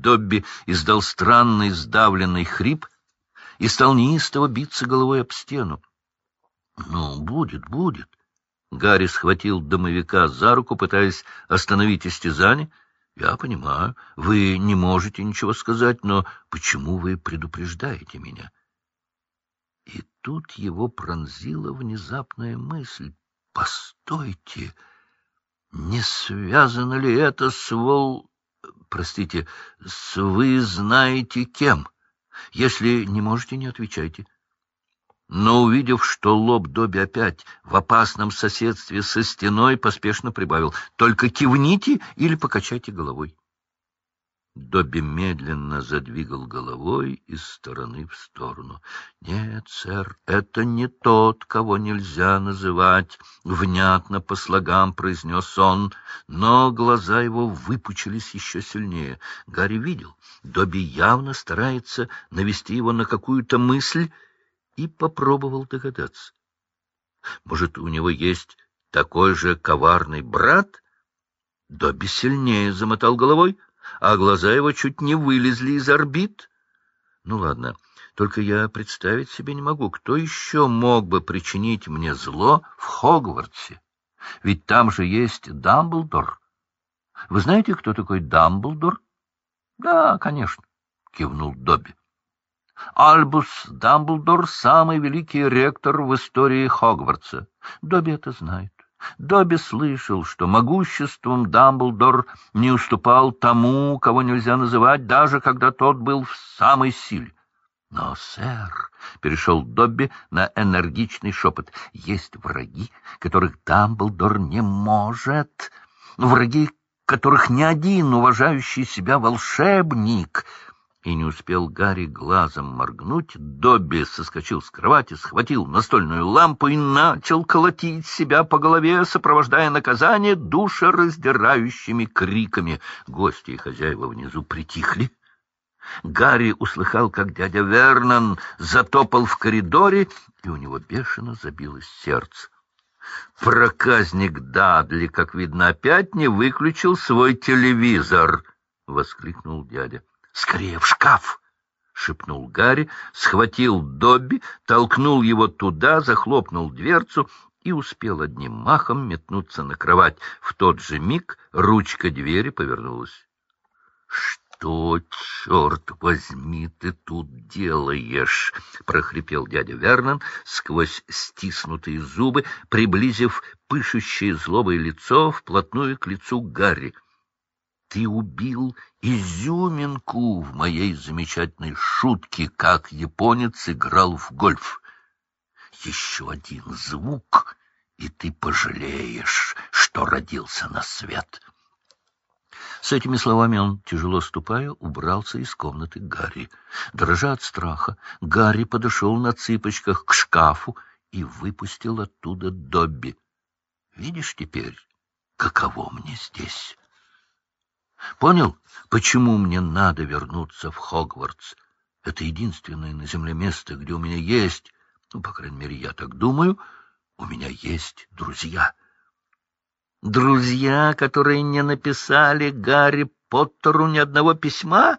Добби издал странный сдавленный хрип и стал неистово биться головой об стену. — Ну, будет, будет. Гарри схватил домовика за руку, пытаясь остановить истязание. — Я понимаю, вы не можете ничего сказать, но почему вы предупреждаете меня? И тут его пронзила внезапная мысль. — Постойте! Не связано ли это с вол... Простите, с вы знаете кем? Если не можете, не отвечайте но, увидев, что лоб Добби опять в опасном соседстве со стеной, поспешно прибавил «Только кивните или покачайте головой». Добби медленно задвигал головой из стороны в сторону. — Нет, сэр, это не тот, кого нельзя называть, — внятно по слогам произнес он, но глаза его выпучились еще сильнее. Гарри видел, Добби явно старается навести его на какую-то мысль, и попробовал догадаться. Может, у него есть такой же коварный брат? Добби сильнее замотал головой, а глаза его чуть не вылезли из орбит. Ну, ладно, только я представить себе не могу, кто еще мог бы причинить мне зло в Хогвартсе. Ведь там же есть Дамблдор. Вы знаете, кто такой Дамблдор? — Да, конечно, — кивнул Добби. Альбус Дамблдор — самый великий ректор в истории Хогвартса. Добби это знает. Добби слышал, что могуществом Дамблдор не уступал тому, кого нельзя называть, даже когда тот был в самой силе. Но, сэр, — перешел Добби на энергичный шепот, — есть враги, которых Дамблдор не может, враги, которых ни один уважающий себя волшебник — и не успел Гарри глазом моргнуть, Добби соскочил с кровати, схватил настольную лампу и начал колотить себя по голове, сопровождая наказание душераздирающими криками. Гости и хозяева внизу притихли. Гарри услыхал, как дядя Вернон затопал в коридоре, и у него бешено забилось сердце. Проказник Дадли, как видно, опять не выключил свой телевизор, — воскликнул дядя. Скорее в шкаф! — шепнул Гарри, схватил Добби, толкнул его туда, захлопнул дверцу и успел одним махом метнуться на кровать. В тот же миг ручка двери повернулась. — Что, черт возьми, ты тут делаешь? — прохрипел дядя Вернон сквозь стиснутые зубы, приблизив пышущее злобое лицо вплотную к лицу Гарри. Ты убил изюминку в моей замечательной шутке, как японец играл в гольф. Еще один звук, и ты пожалеешь, что родился на свет. С этими словами он, тяжело ступая, убрался из комнаты Гарри. Дрожа от страха, Гарри подошел на цыпочках к шкафу и выпустил оттуда Добби. Видишь теперь, каково мне здесь? Понял, почему мне надо вернуться в Хогвартс? Это единственное на земле место, где у меня есть, ну, по крайней мере, я так думаю, у меня есть друзья. Друзья, которые не написали Гарри Поттеру ни одного письма?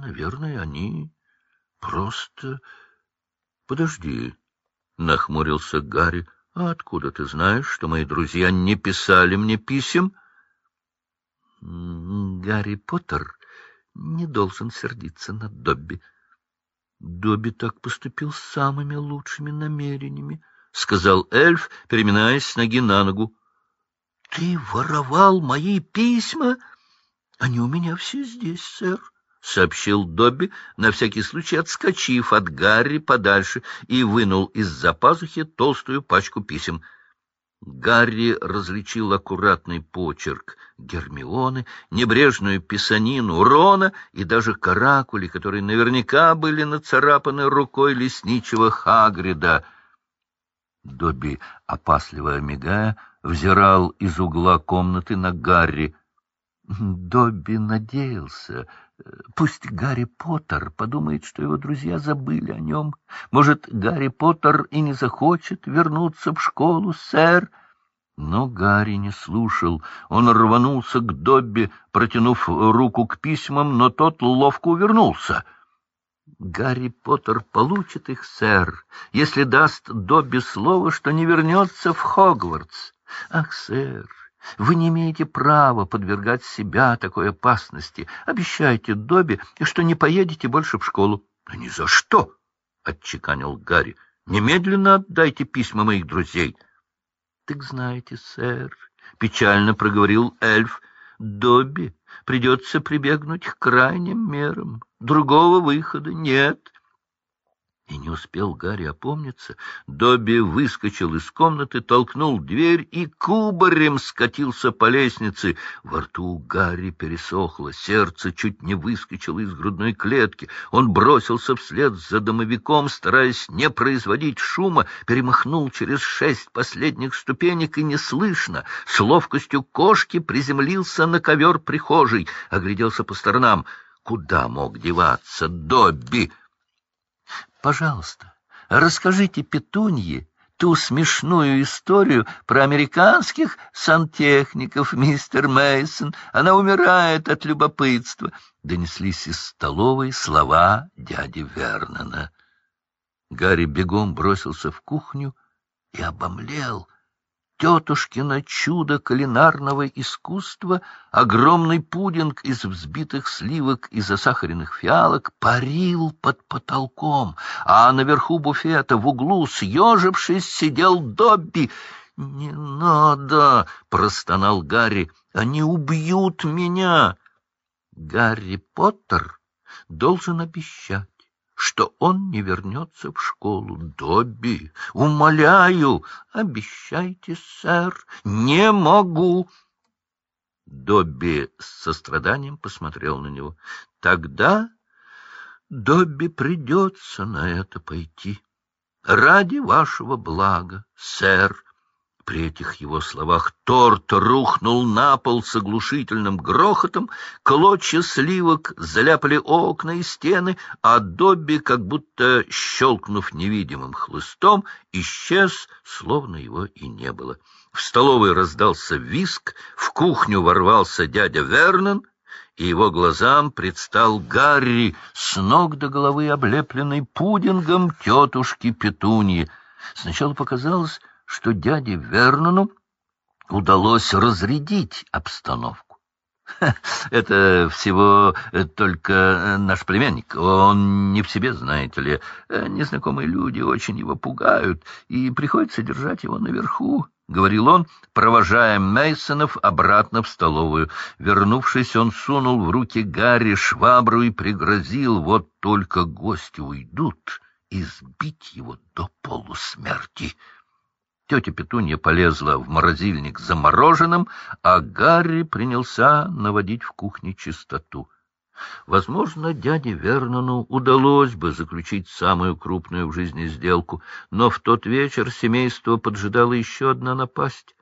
Наверное, они просто... Подожди, — нахмурился Гарри. — А откуда ты знаешь, что мои друзья не писали мне писем? — Гарри Поттер не должен сердиться на Добби. Добби так поступил с самыми лучшими намерениями, — сказал эльф, переминаясь с ноги на ногу. — Ты воровал мои письма? Они у меня все здесь, сэр, — сообщил Добби, на всякий случай отскочив от Гарри подальше и вынул из-за пазухи толстую пачку писем — Гарри различил аккуратный почерк Гермионы, небрежную писанину Рона и даже каракули, которые наверняка были нацарапаны рукой лесничего Хагрида. Добби, опасливо мигая, взирал из угла комнаты на Гарри. Добби надеялся, Пусть Гарри Поттер подумает, что его друзья забыли о нем. Может, Гарри Поттер и не захочет вернуться в школу, сэр? Но Гарри не слушал. Он рванулся к Добби, протянув руку к письмам, но тот ловко увернулся. «Гарри Поттер получит их, сэр, если даст Добби слово, что не вернется в Хогвартс. Ах, сэр, вы не имеете права подвергать себя такой опасности. Обещайте Добби, что не поедете больше в школу». «Да ни за что!» — отчеканил Гарри. «Немедленно отдайте письма моих друзей». — Так знаете, сэр, — печально проговорил эльф, — Добби придется прибегнуть к крайним мерам. Другого выхода нет. И не успел Гарри опомниться, Добби выскочил из комнаты, толкнул дверь и кубарем скатился по лестнице. Во рту Гарри пересохло, сердце чуть не выскочило из грудной клетки. Он бросился вслед за домовиком, стараясь не производить шума, перемахнул через шесть последних ступенек и неслышно, с ловкостью кошки, приземлился на ковер прихожей, огляделся по сторонам. Куда мог деваться Добби? Пожалуйста, расскажите Петунье ту смешную историю про американских сантехников, мистер Мейсон. Она умирает от любопытства. Донеслись из столовой слова дяди Вернона. Гарри бегом бросился в кухню и обомлел — тетушкино чудо кулинарного искусства, огромный пудинг из взбитых сливок и засахаренных фиалок парил под потолком, а наверху буфета в углу, съежившись, сидел Добби. — Не надо! — простонал Гарри. — Они убьют меня! Гарри Поттер должен обещать что он не вернется в школу. Добби, умоляю, обещайте, сэр, не могу. Добби с состраданием посмотрел на него. Тогда Добби придется на это пойти. Ради вашего блага, сэр. При этих его словах торт рухнул на пол с оглушительным грохотом, клочья сливок заляпали окна и стены, а Добби, как будто щелкнув невидимым хлыстом, исчез, словно его и не было. В столовой раздался виск, в кухню ворвался дядя Вернон, и его глазам предстал Гарри, с ног до головы облепленный пудингом тетушки Петуньи. Сначала показалось, что дяде Вернону удалось разрядить обстановку. Это всего только наш племянник. Он не в себе, знаете ли. Незнакомые люди очень его пугают, и приходится держать его наверху, — говорил он, провожая Мейсонов обратно в столовую. Вернувшись, он сунул в руки Гарри швабру и пригрозил, вот только гости уйдут, избить его до полусмерти. Тетя Петунья полезла в морозильник за мороженым, а Гарри принялся наводить в кухне чистоту. Возможно, дяде Вернону удалось бы заключить самую крупную в жизни сделку, но в тот вечер семейство поджидало еще одна напасть.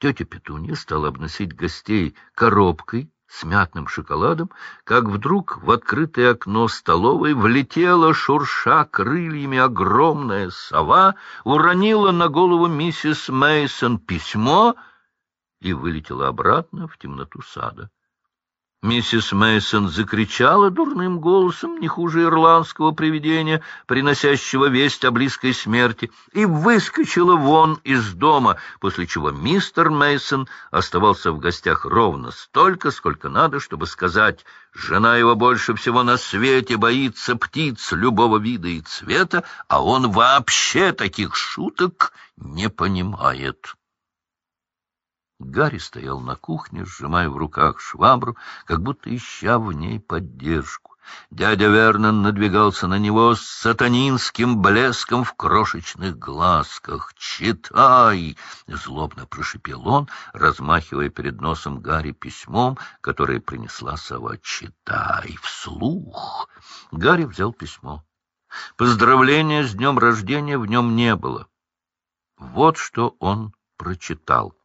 Тетя Петунья стала обносить гостей коробкой с мятным шоколадом, как вдруг в открытое окно столовой влетела, шурша крыльями, огромная сова, уронила на голову миссис Мейсон письмо и вылетела обратно в темноту сада. Миссис Мейсон закричала дурным голосом, не хуже ирландского привидения, приносящего весть о близкой смерти, и выскочила вон из дома, после чего мистер Мейсон оставался в гостях ровно столько, сколько надо, чтобы сказать, жена его больше всего на свете боится птиц любого вида и цвета, а он вообще таких шуток не понимает. Гарри стоял на кухне, сжимая в руках швабру, как будто ища в ней поддержку. Дядя Вернон надвигался на него с сатанинским блеском в крошечных глазках. «Читай!» — злобно прошипел он, размахивая перед носом Гарри письмом, которое принесла сова. «Читай вслух!» Гарри взял письмо. Поздравления с днем рождения в нем не было. Вот что он прочитал.